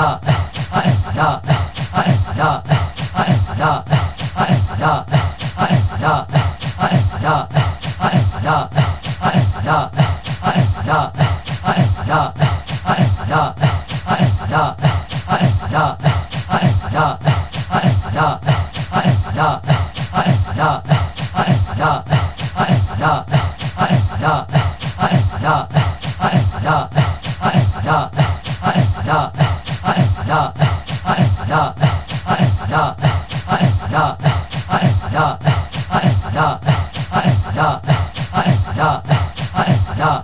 Yeah. ہر پردا ہرے پر ہر ہر ہر ہر ہر پدا ہرے پر